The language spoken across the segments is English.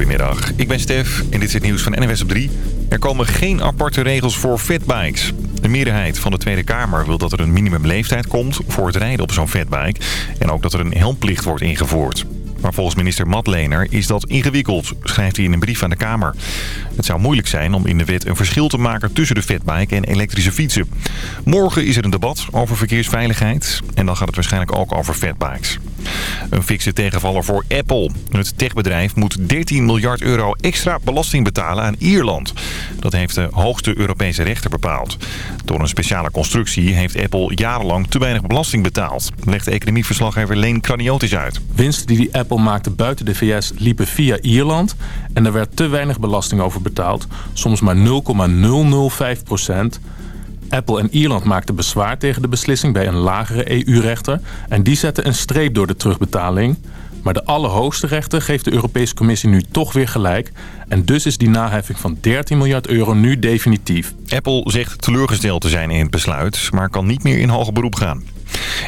Goedemiddag, ik ben Stef en dit is het nieuws van NWS op 3. Er komen geen aparte regels voor fatbikes. De meerderheid van de Tweede Kamer wil dat er een minimumleeftijd komt voor het rijden op zo'n fatbike. En ook dat er een helmplicht wordt ingevoerd. Maar volgens minister Matlener is dat ingewikkeld, schrijft hij in een brief aan de Kamer. Het zou moeilijk zijn om in de wet een verschil te maken tussen de fatbike en elektrische fietsen. Morgen is er een debat over verkeersveiligheid en dan gaat het waarschijnlijk ook over fatbikes. Een fikse tegenvaller voor Apple. Het techbedrijf moet 13 miljard euro extra belasting betalen aan Ierland. Dat heeft de hoogste Europese rechter bepaald. Door een speciale constructie heeft Apple jarenlang te weinig belasting betaald. Legt economieverslaggever Leen Kraniotis uit. Winsten die Apple maakte buiten de VS liepen via Ierland. En er werd te weinig belasting over betaald. Soms maar 0,005 procent. Apple en Ierland maakten bezwaar tegen de beslissing bij een lagere EU-rechter. En die zette een streep door de terugbetaling. Maar de allerhoogste rechter geeft de Europese Commissie nu toch weer gelijk. En dus is die naheffing van 13 miljard euro nu definitief. Apple zegt teleurgesteld te zijn in het besluit, maar kan niet meer in hoger beroep gaan.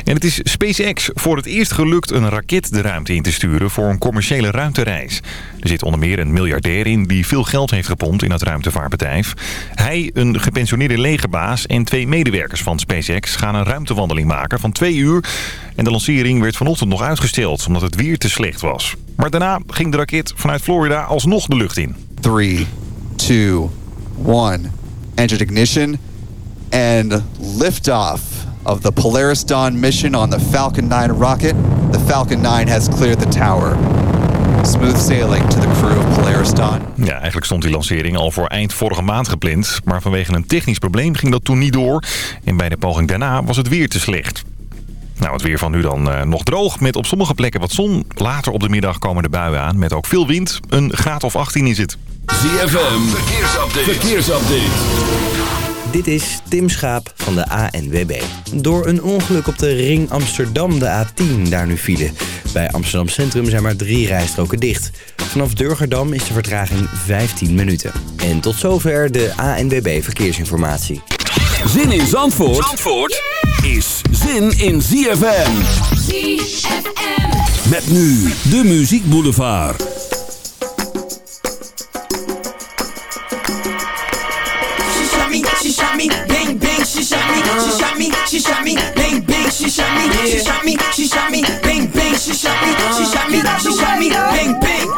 En het is SpaceX voor het eerst gelukt een raket de ruimte in te sturen voor een commerciële ruimtereis. Er zit onder meer een miljardair in die veel geld heeft gepompt in het ruimtevaartbedrijf. Hij, een gepensioneerde legerbaas en twee medewerkers van SpaceX gaan een ruimtewandeling maken van twee uur. En de lancering werd vanochtend nog uitgesteld omdat het weer te slecht was. Maar daarna ging de raket vanuit Florida alsnog de lucht in. 3, 2, 1. Entered ignition and liftoff of the Polaris Dawn mission on the Falcon 9 rocket. The Falcon 9 has cleared the tower. Smooth sailing to the crew of Polaris Dawn. Ja, eigenlijk stond die lancering al voor eind vorige maand gepland. Maar vanwege een technisch probleem ging dat toen niet door. En bij de poging daarna was het weer te slecht. Nou, het weer van nu dan uh, nog droog met op sommige plekken wat zon. Later op de middag komen de buien aan met ook veel wind. Een graad of 18 is het. ZFM, verkeersupdate. verkeersupdate. Dit is Tim Schaap van de ANWB. Door een ongeluk op de ring Amsterdam, de A10, daar nu file. Bij Amsterdam Centrum zijn maar drie rijstroken dicht. Vanaf Durgerdam is de vertraging 15 minuten. En tot zover de ANWB Verkeersinformatie. Zin in Zandvoort, Zandvoort is zin in ZFM. ZFM. Met nu de Muziek Boulevard. She shot me, bang bang, she shot me, she shot me, she shot me, bang bang, she shot me, she shot me, she shot me, bang bang.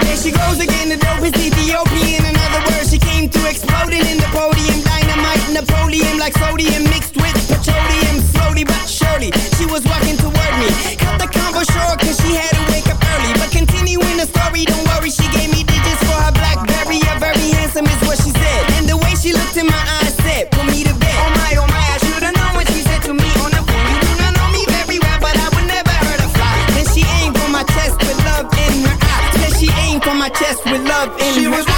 There she goes again, the dope is Ethiopian. In other words, she came to exploding in the podium, dynamite, Napoleon, like sodium mixed with petroleum, slowly but surely. She was walking toward me, cut the combo short, cause she had to wake up early. But continuing the story, don't worry, she gave me digits for her Blackberry. A very handsome is what she said, and the way she looked in my eyes my chest with love in she her eye. She was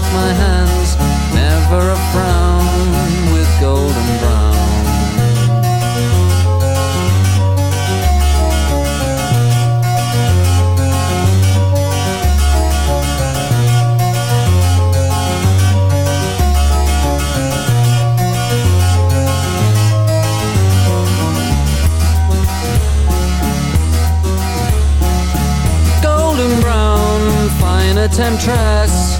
both my hands, never a frown with golden brown. golden brown, finer temptress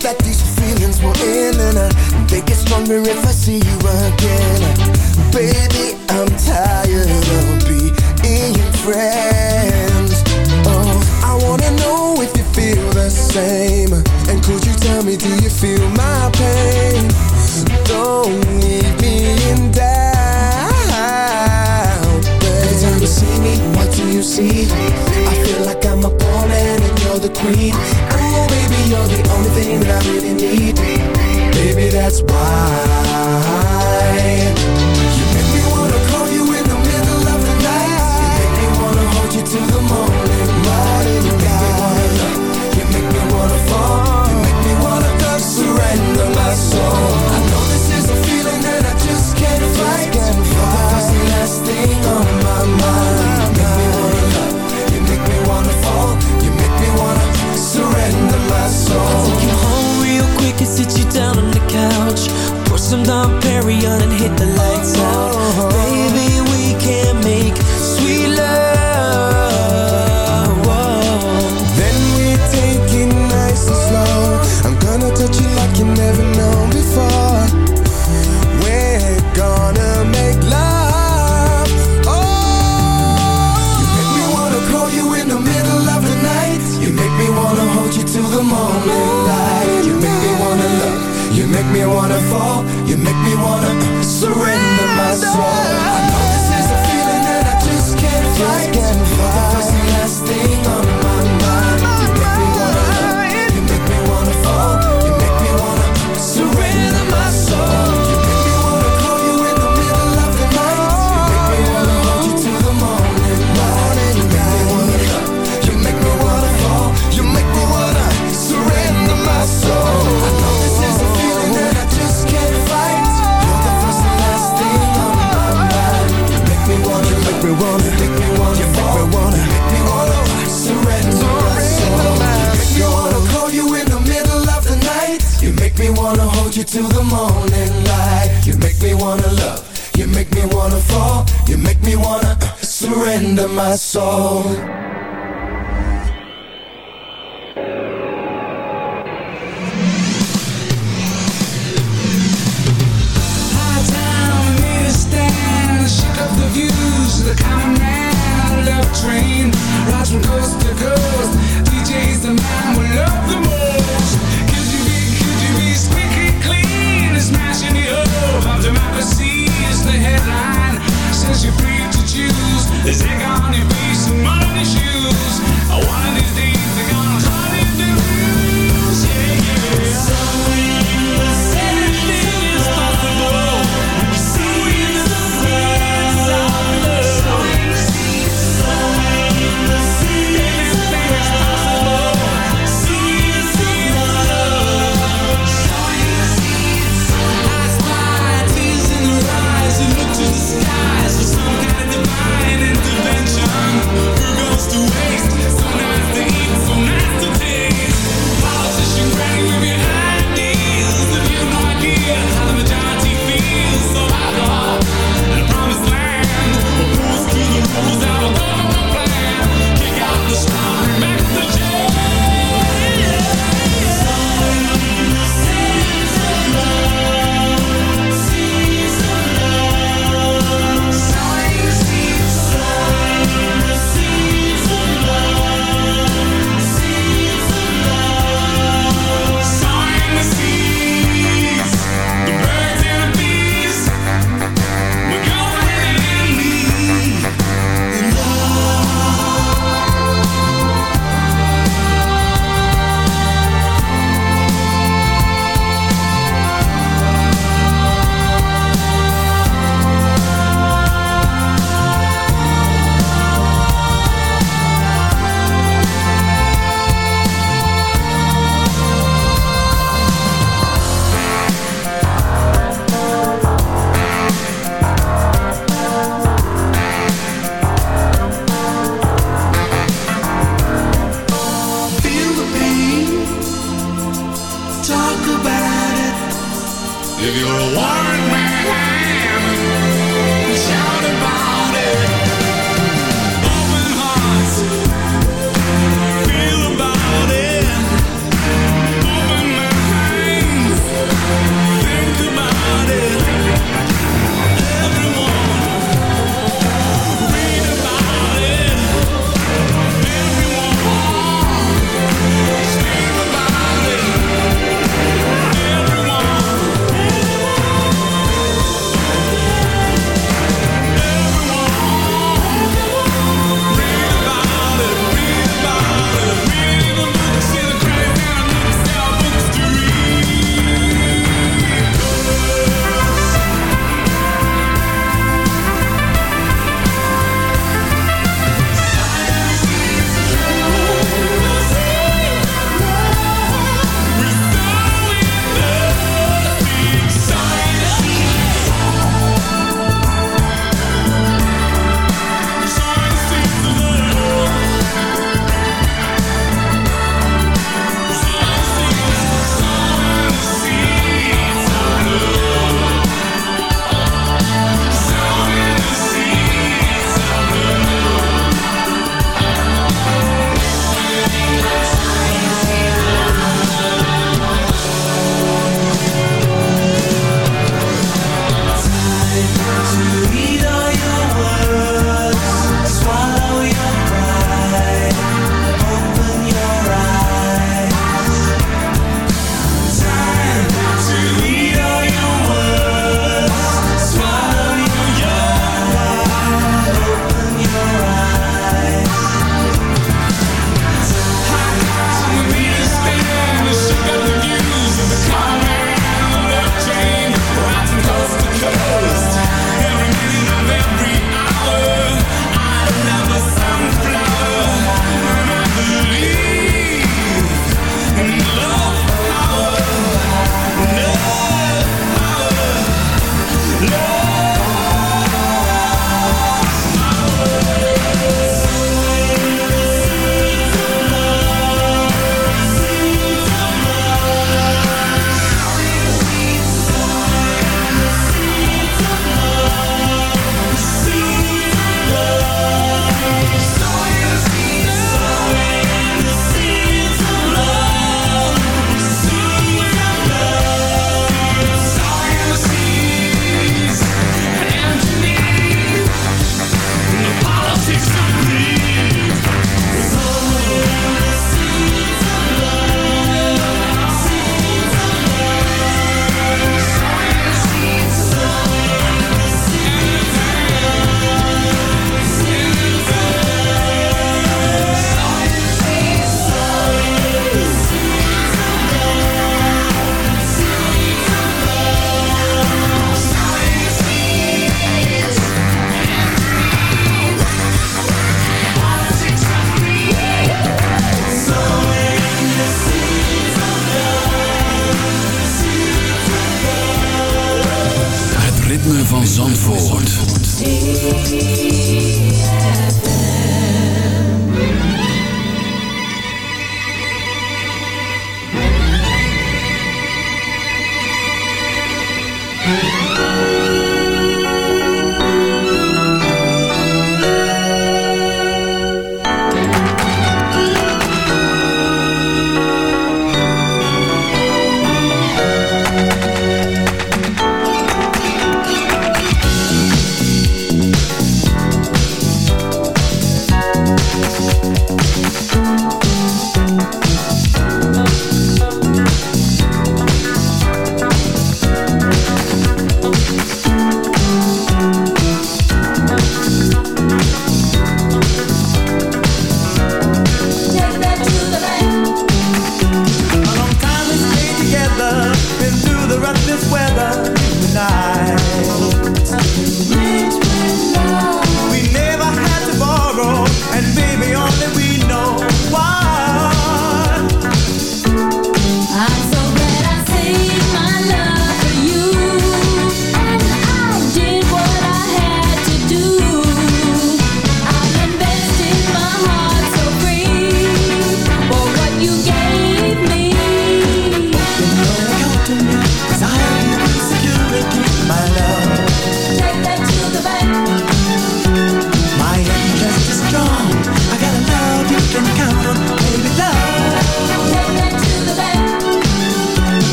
that these feelings were end, and I, they get stronger if I see you again. Baby, I'm tired of being friends that's why. some Dom Perignon and hit the lights out, uh-huh. baby.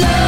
Love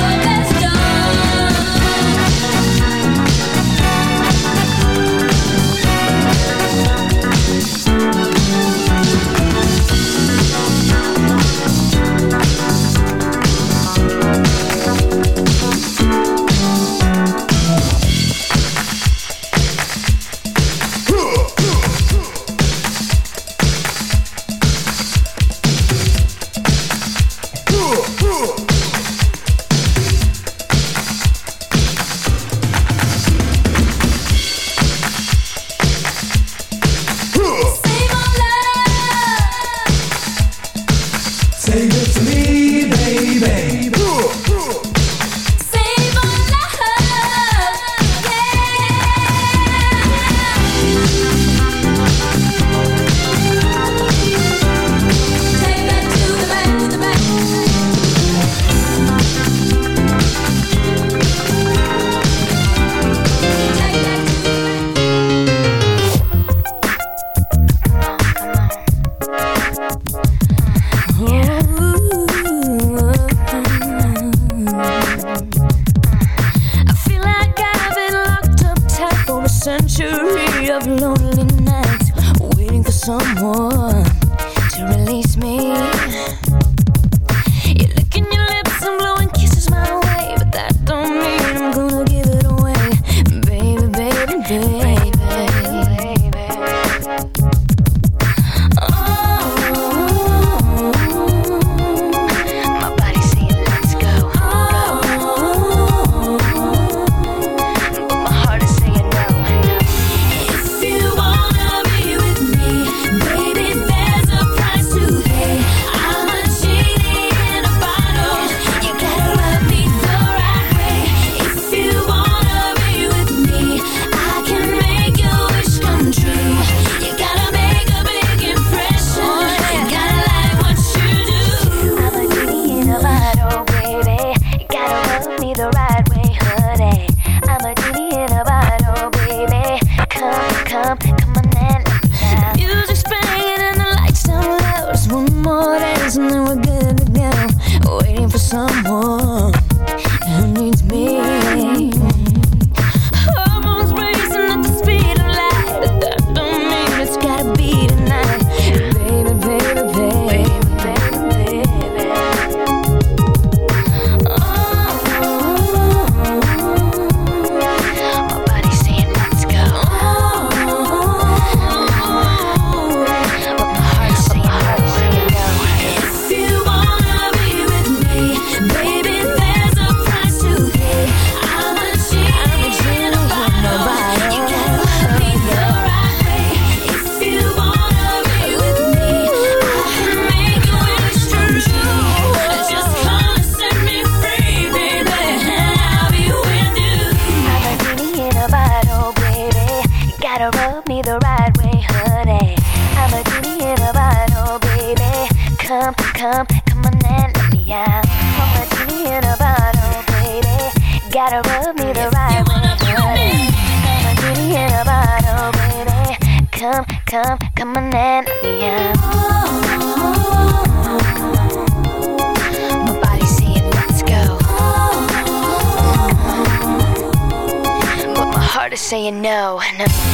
saying no. no.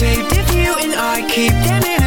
saved if you and I keep them in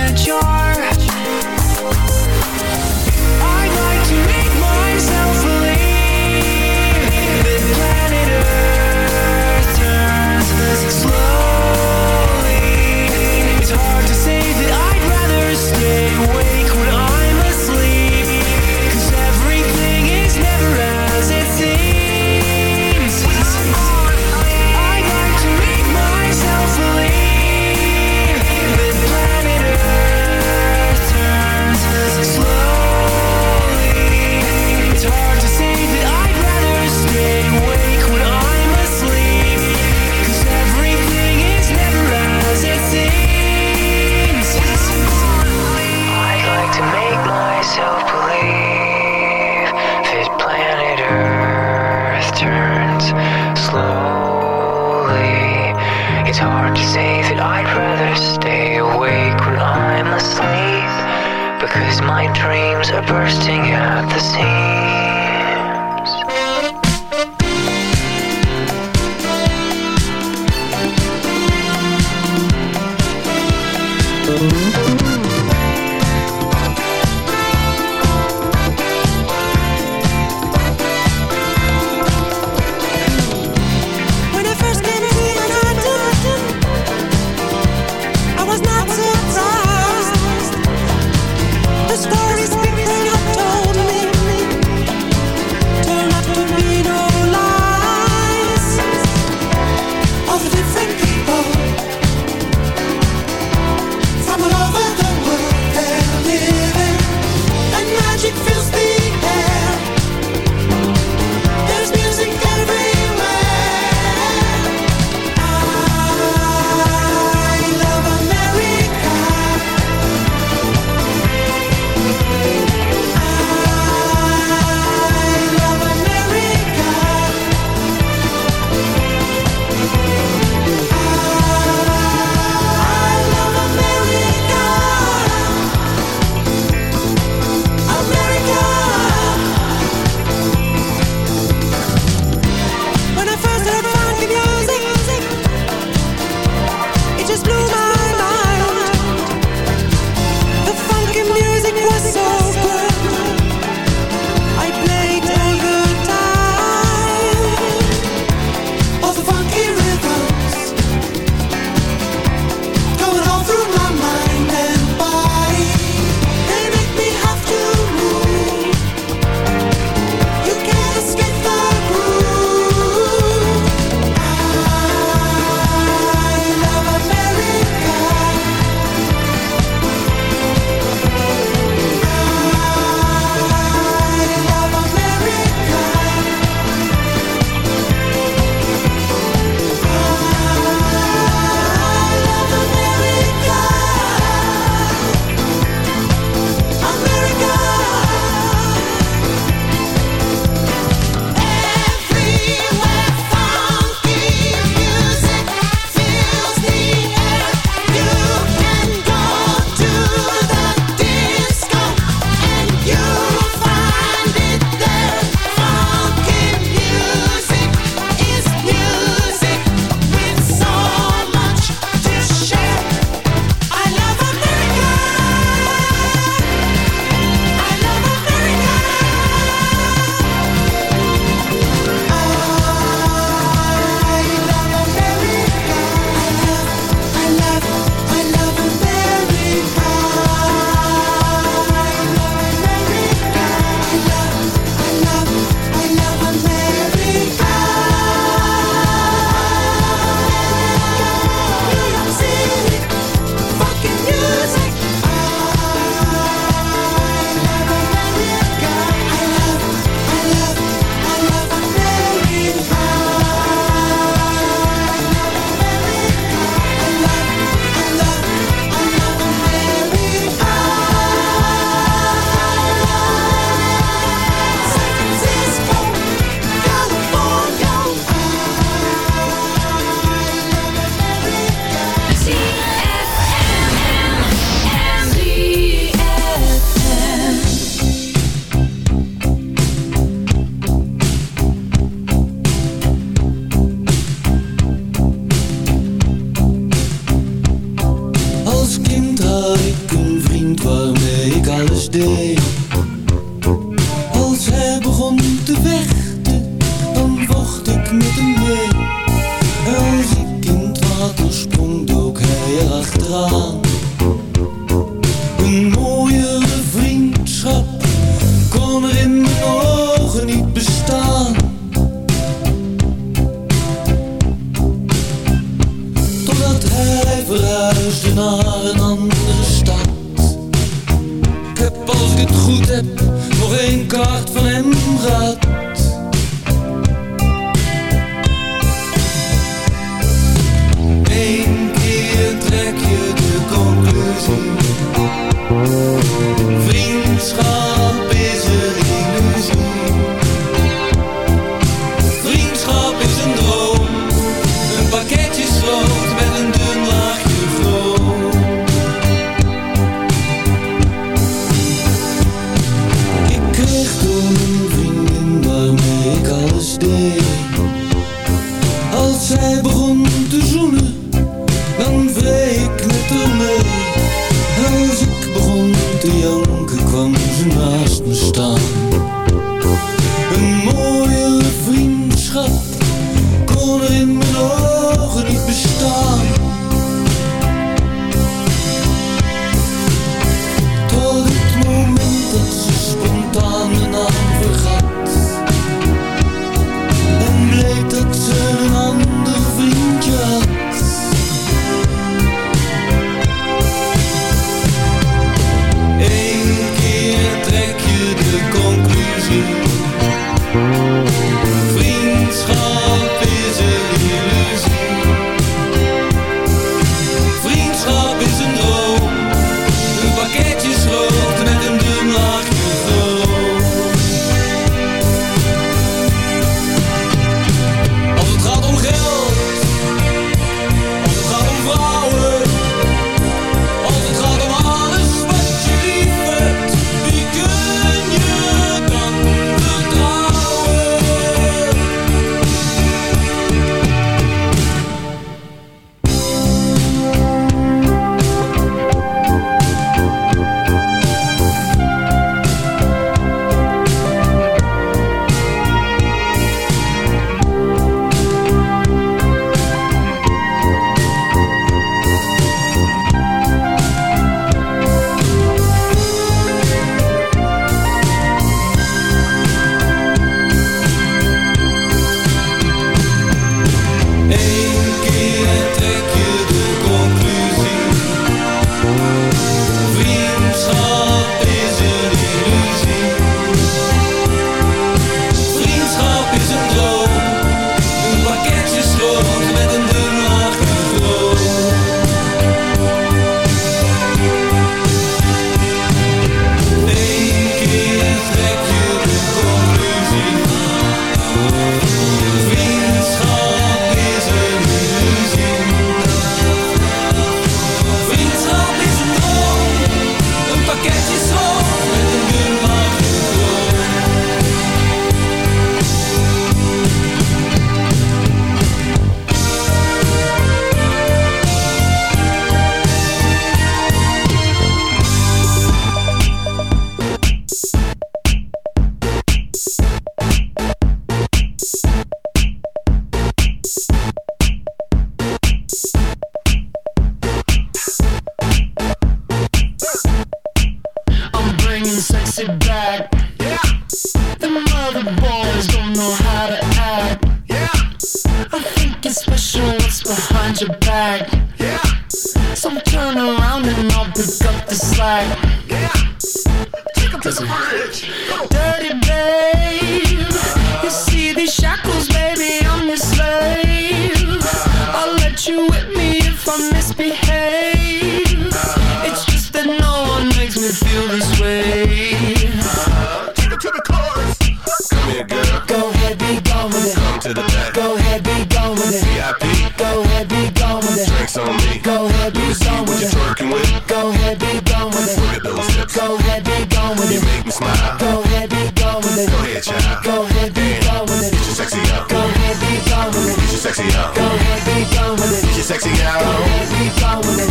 Go ahead, be gone with it. Go ahead, child. Go ahead, be gone with it. Get your sexy out. Go ahead, be gone with it. Get your sexy out. Go ahead, be gone with it. Get your sexy out. Go ahead, be gone with it.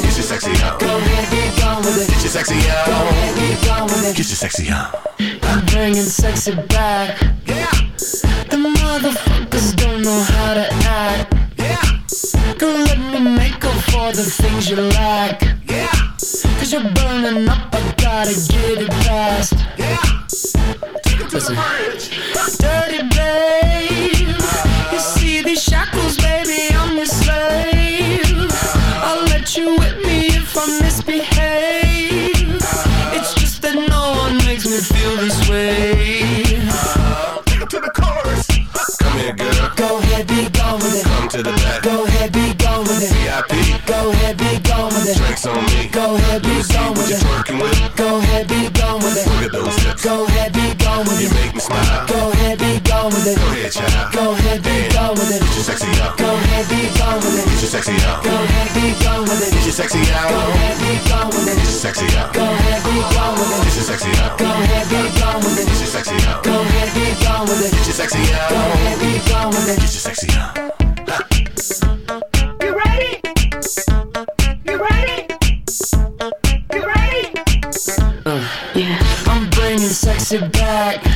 Get your sexy out. Go ahead, be gone with it. Get your sexy out. Go ahead, be gone with it. Get your sexy out. I'm bringing sexy back. Yeah. The motherfuckers don't know how to act. Yeah. Girl, let me make up for the things you lack. Yeah. Cause you're burning up, I gotta get it fast. Yeah. Take it to Listen. Dirty babe. gone with it. Go ahead, child. Go ahead, be gone with it. Get your sexy up. Go ahead, be gone with it. Get your sexy up. Go ahead, be gone with it. Get your sexy up. Go ahead, be gone with it. Get your sexy up. Go ahead, be gone with it. Get your sexy up. Go ahead, be gone with it. Get your sexy up. Go ahead, be gone with it. Get your sexy up. Go ahead, be gone with it. Get your sexy up. You ready? You ready? You ready? Uh, yeah. I'm bringing sexy back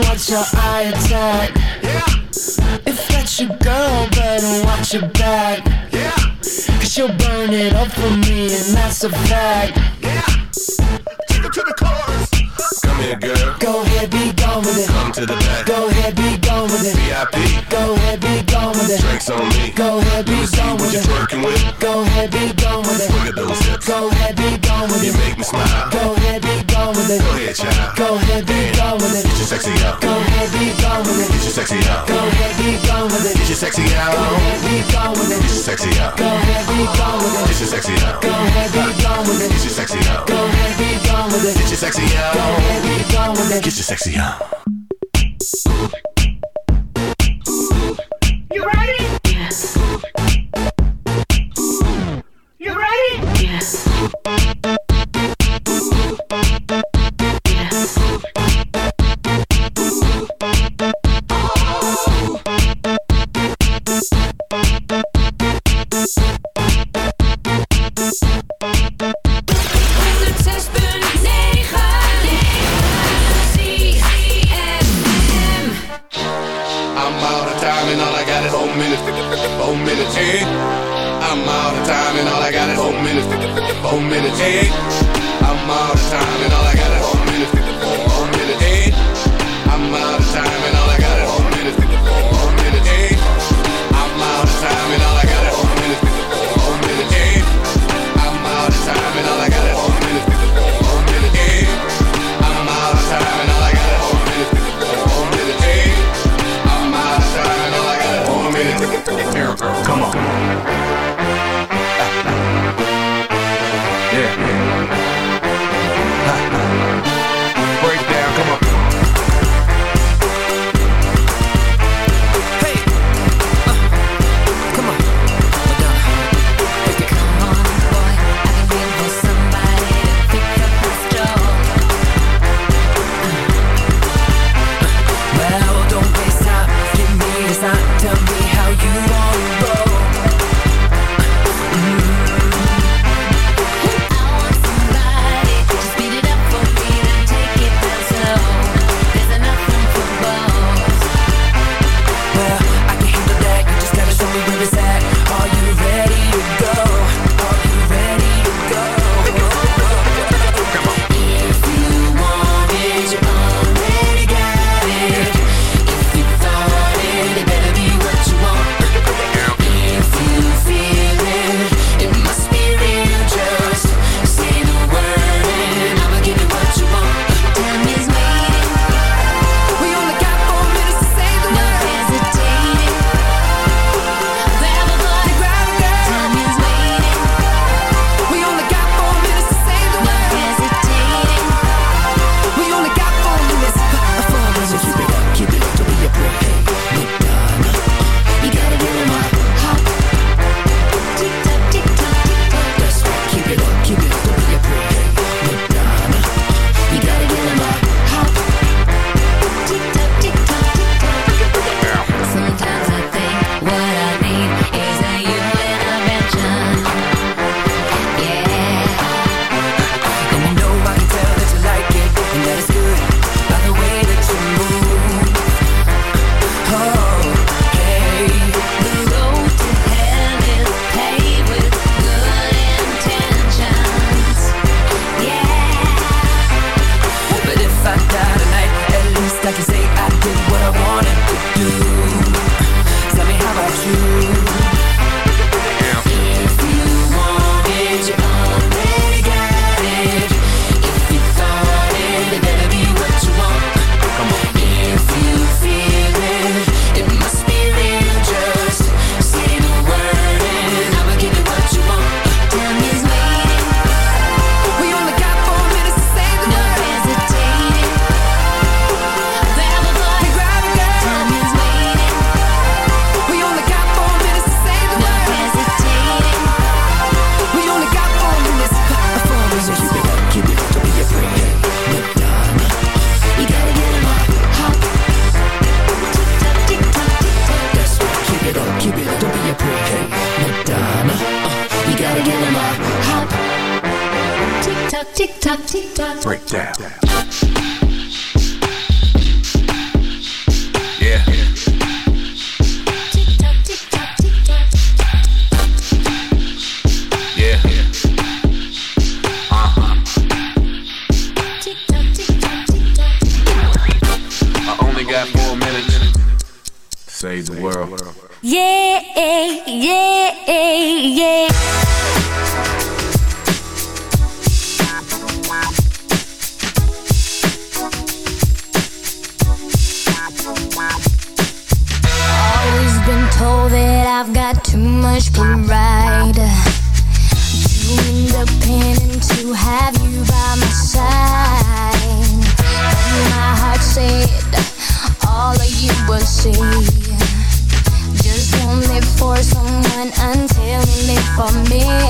watch your eye attack. Yeah. If that's your girl, better watch your back. Yeah. Cause she'll burn it up for me, and that's a fact. Yeah. with it. Go ahead, be gone with it. Get your sexy out. Go ahead, be gone with it. Get your sexy out. Go ahead, be gone with it. Get your sexy out. Go ahead, be gone with it. Get your sexy out. Go ahead, be gone with it. Get your sexy out. Go ahead, be gone with it. Get your sexy out. Go ahead, be gone with it. Get your sexy out. Go ahead, be gone with it. Get your sexy out. for me.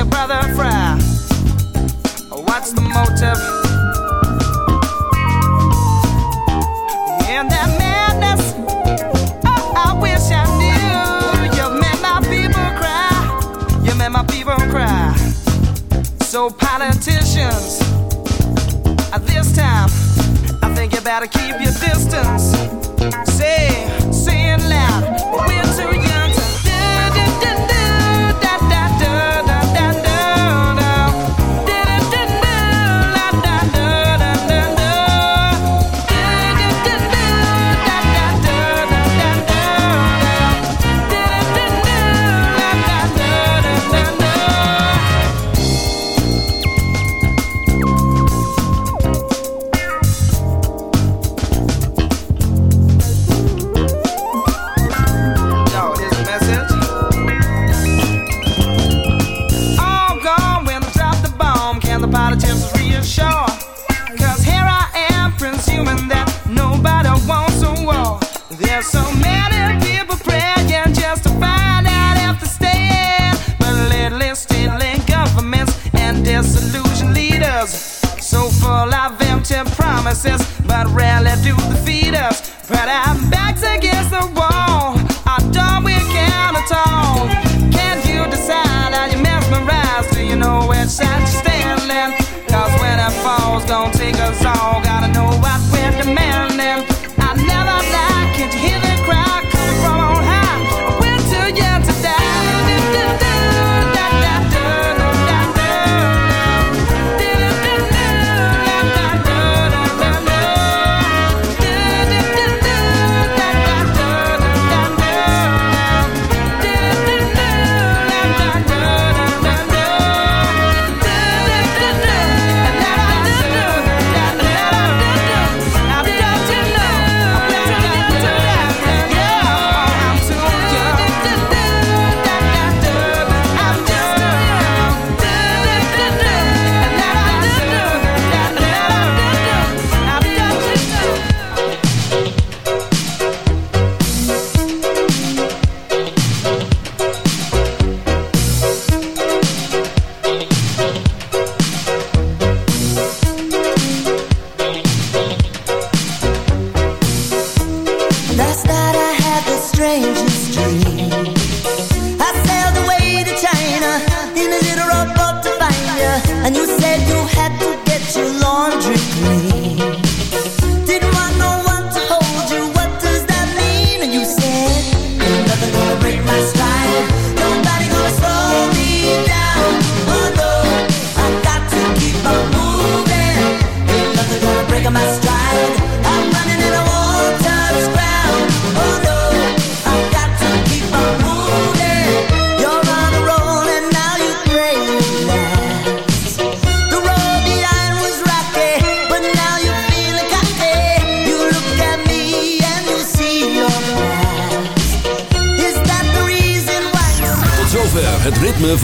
your brother Fry. What's the motive? That madness, oh, I wish I knew. You made my people cry. You made my people cry. So, politicians, at this time, I think you better keep your distance. Say,